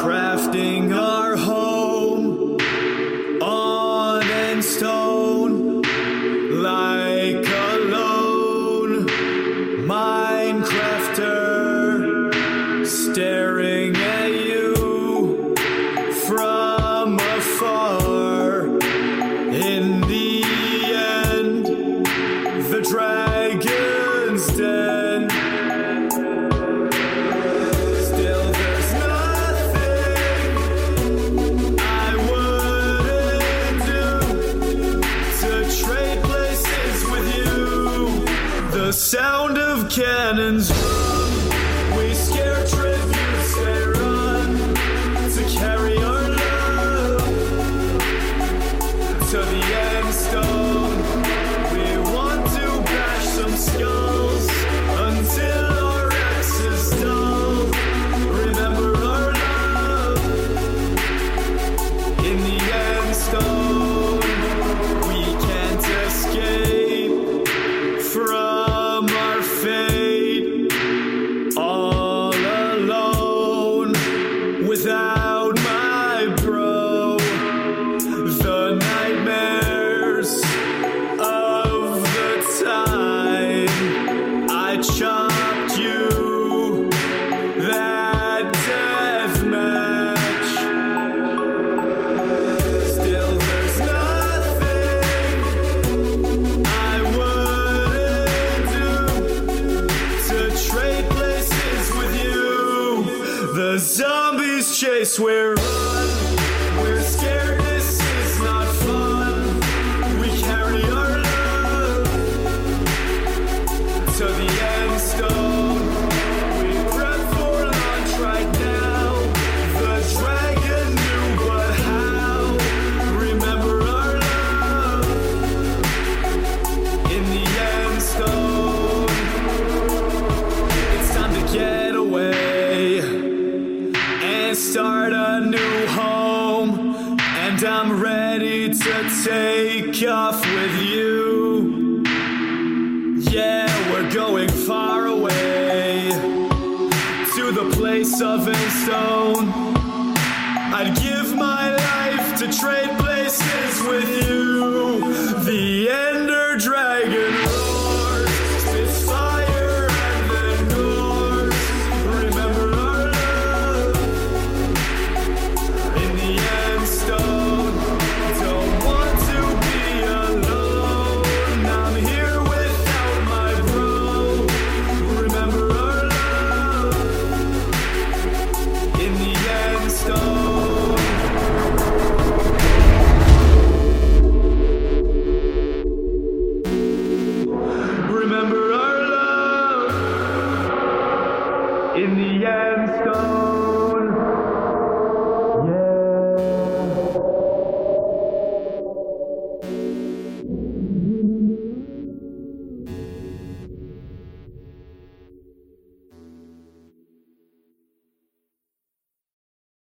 crafting our home. sound of cannons. We scare to carry our love to the end stone. place where take off with you. Yeah, we're going far away to the place of a stone. I'd give my life to trade places with you. in the end stone.